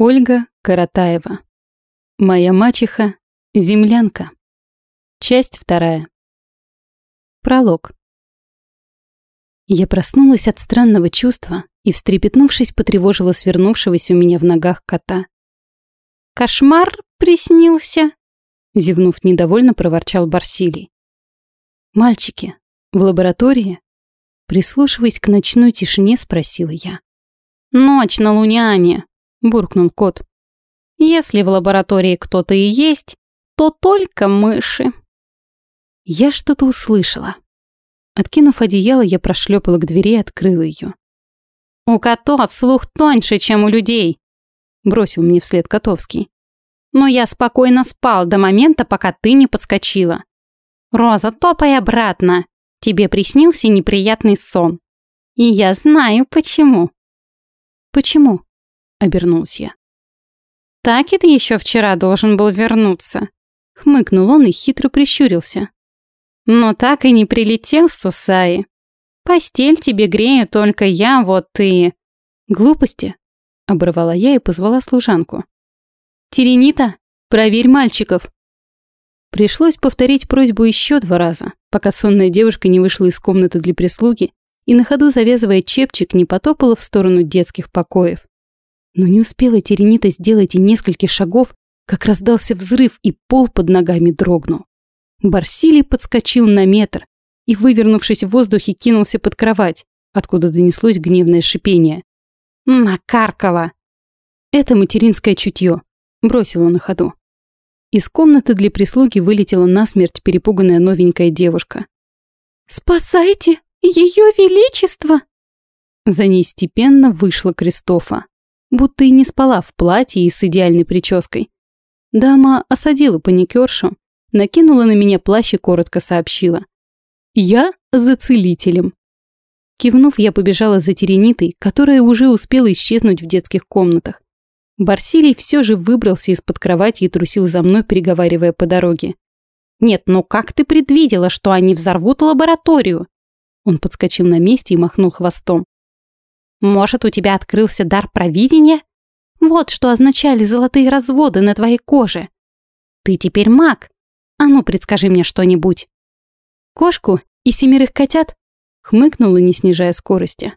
Ольга Каратаева. Моя мачеха – землянка. Часть вторая. Пролог. Я проснулась от странного чувства и, встрепетнувшись, потревожила свернувшегося у меня в ногах кота. «Кошмар приснился?» Зевнув недовольно, проворчал Барсилий. «Мальчики, в лаборатории?» Прислушиваясь к ночной тишине, спросила я. «Ночь на Луняне!» — буркнул кот. «Если в лаборатории кто-то и есть, то только мыши». Я что-то услышала. Откинув одеяло, я прошлепала к двери и открыла ее. «У котов слух тоньше, чем у людей», — бросил мне вслед Котовский. «Но я спокойно спал до момента, пока ты не подскочила. Роза, топай обратно. Тебе приснился неприятный сон. И я знаю, почему». «Почему?» — обернулся я. «Так это еще вчера должен был вернуться», — хмыкнул он и хитро прищурился. «Но так и не прилетел Сусаи. Постель тебе грею только я, вот ты...» «Глупости», — оборвала я и позвала служанку. «Теренита, проверь мальчиков». Пришлось повторить просьбу еще два раза, пока сонная девушка не вышла из комнаты для прислуги и на ходу завязывая чепчик не потопала в сторону детских покоев. Но не успела Теренита сделать и нескольких шагов, как раздался взрыв, и пол под ногами дрогнул. Барсилий подскочил на метр и, вывернувшись в воздухе, кинулся под кровать, откуда донеслось гневное шипение. «Накаркала!» «Это материнское чутье», — бросила на ходу. Из комнаты для прислуги вылетела насмерть перепуганная новенькая девушка. «Спасайте! Ее Величество!» За ней степенно вышла Кристофа будто и не спала в платье и с идеальной прической. Дама осадила паникершу, накинула на меня плащ и коротко сообщила. «Я за целителем». Кивнув, я побежала за Теренитой, которая уже успела исчезнуть в детских комнатах. Барсилий все же выбрался из-под кровати и трусил за мной, переговаривая по дороге. «Нет, ну как ты предвидела, что они взорвут лабораторию?» Он подскочил на месте и махнул хвостом. Может, у тебя открылся дар провидения? Вот что означали золотые разводы на твоей коже. Ты теперь маг. А ну, предскажи мне что-нибудь. Кошку и семерых котят? Хмыкнула, не снижая скорости.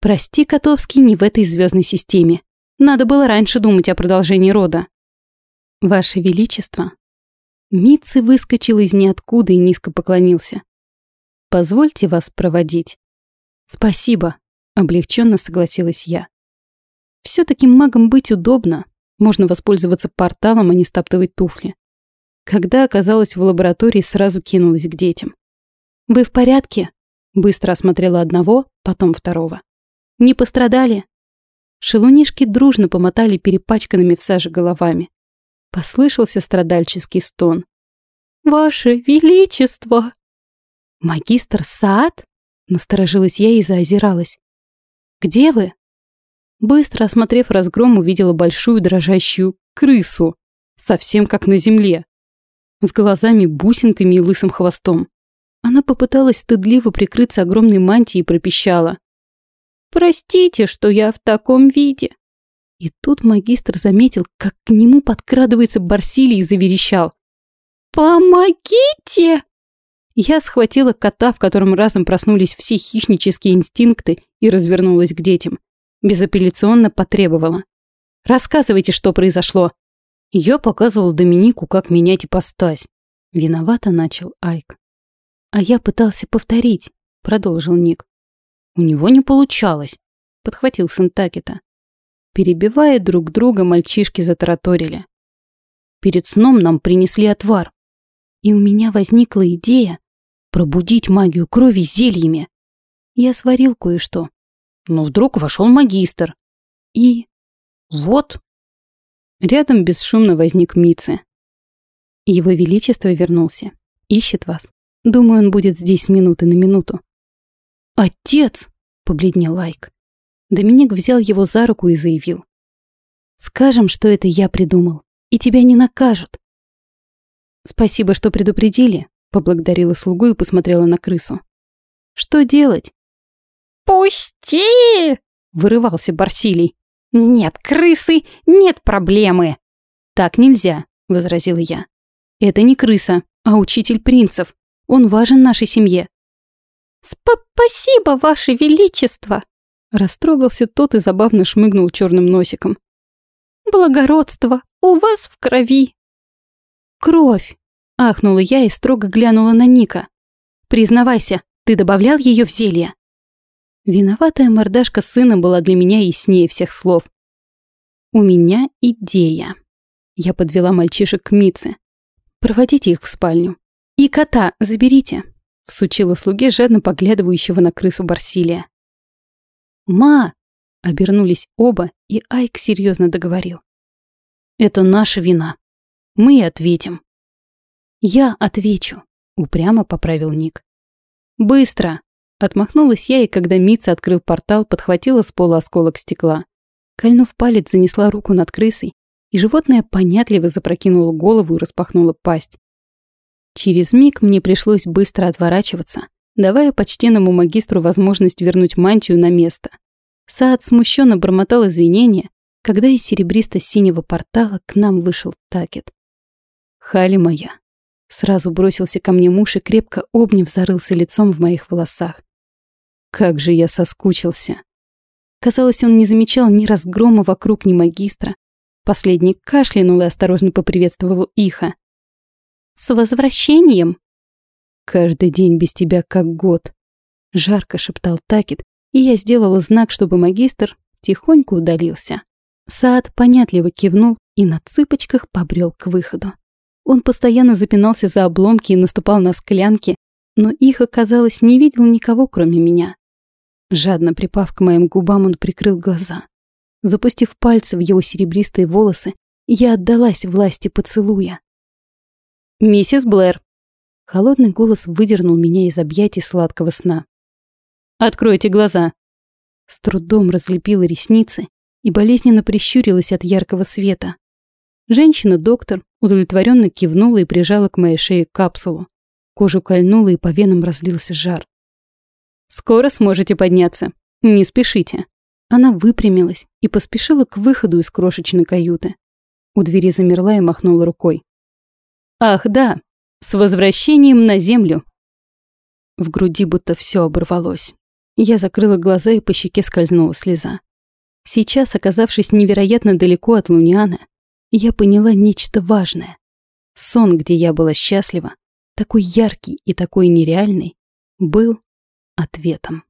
Прости, Котовский, не в этой звездной системе. Надо было раньше думать о продолжении рода. Ваше Величество. Митцы выскочил из ниоткуда и низко поклонился. Позвольте вас проводить. Спасибо, Облегченно согласилась я. Все-таки магом быть удобно. Можно воспользоваться порталом, а не стаптывать туфли. Когда оказалась в лаборатории, сразу кинулась к детям. «Вы в порядке?» Быстро осмотрела одного, потом второго. «Не пострадали?» Шелунишки дружно помотали перепачканными в саже головами. Послышался страдальческий стон. «Ваше Величество!» «Магистр Саад?» Насторожилась я и заозиралась. Где вы?» Быстро осмотрев разгром, увидела большую дрожащую крысу, совсем как на земле, с глазами-бусинками и лысым хвостом. Она попыталась стыдливо прикрыться огромной мантией и пропищала. «Простите, что я в таком виде». И тут магистр заметил, как к нему подкрадывается Барсилий и заверещал. «Помогите!» Я схватила кота, в котором разом проснулись все хищнические инстинкты, и развернулась к детям. Безапелляционно потребовала. «Рассказывайте, что произошло». Я показывал Доминику, как менять ипостась. Виновато начал Айк. «А я пытался повторить», — продолжил Ник. «У него не получалось», — подхватил сын. Перебивая друг друга, мальчишки затараторили. Перед сном нам принесли отвар. И у меня возникла идея пробудить магию крови зельями. Я сварил кое-что. Но вдруг вошел магистр. И... вот. Рядом бесшумно возник Мице. Его Величество вернулся. Ищет вас. Думаю, он будет здесь с минуты на минуту. «Отец!» — побледнел Лайк. Доминик взял его за руку и заявил. «Скажем, что это я придумал, и тебя не накажут. «Спасибо, что предупредили», — поблагодарила слугу и посмотрела на крысу. «Что делать?» «Пусти!» — вырывался Барсилий. Нет крысы, нет проблемы. Так нельзя, возразила я. Это не крыса, а учитель принцев. Он важен нашей семье. «Спасибо, Ваше Величество!» Растрогался тот и забавно шмыгнул черным носиком. «Благородство у вас в крови!» «Кровь!» – ахнула я и строго глянула на Ника. «Признавайся, ты добавлял ее в зелье?» Виноватая мордашка сына была для меня яснее всех слов. «У меня идея». Я подвела мальчишек к Мице. «Проводите их в спальню. И кота заберите», — всучила слуге, жадно поглядывающего на крысу Барсилия. «Ма!» — обернулись оба, и Айк серьезно договорил. «Это наша вина. Мы ответим». «Я отвечу», — упрямо поправил Ник. «Быстро!» Отмахнулась я, и когда Митца открыл портал, подхватила с пола осколок стекла. Кольнув палец, занесла руку над крысой, и животное понятливо запрокинуло голову и распахнуло пасть. Через миг мне пришлось быстро отворачиваться, давая почтенному магистру возможность вернуть мантию на место. Саад смущенно бормотал извинения, когда из серебристо-синего портала к нам вышел Такет. «Хали моя!» Сразу бросился ко мне муж и крепко обняв зарылся лицом в моих волосах. Как же я соскучился. Казалось, он не замечал ни разгрома вокруг, ни магистра. Последний кашлянул и осторожно поприветствовал Иха. «С возвращением!» «Каждый день без тебя как год», — жарко шептал Такет, и я сделала знак, чтобы магистр тихонько удалился. Саад понятливо кивнул и на цыпочках побрел к выходу. Он постоянно запинался за обломки и наступал на склянки, но их, оказалось, не видел никого, кроме меня. Жадно припав к моим губам, он прикрыл глаза. Запустив пальцы в его серебристые волосы, я отдалась власти поцелуя. «Миссис Блэр!» Холодный голос выдернул меня из объятий сладкого сна. «Откройте глаза!» С трудом разлепила ресницы и болезненно прищурилась от яркого света. Женщина-доктор удовлетворенно кивнула и прижала к моей шее капсулу. Кожу кольнула и по венам разлился жар. Скоро сможете подняться. Не спешите. Она выпрямилась и поспешила к выходу из крошечной каюты. У двери замерла и махнула рукой. Ах, да, с возвращением на землю. В груди будто все оборвалось. Я закрыла глаза и по щеке скользнула слеза. Сейчас, оказавшись невероятно далеко от Луниана, я поняла нечто важное. Сон, где я была счастлива, такой яркий и такой нереальный, был ответом.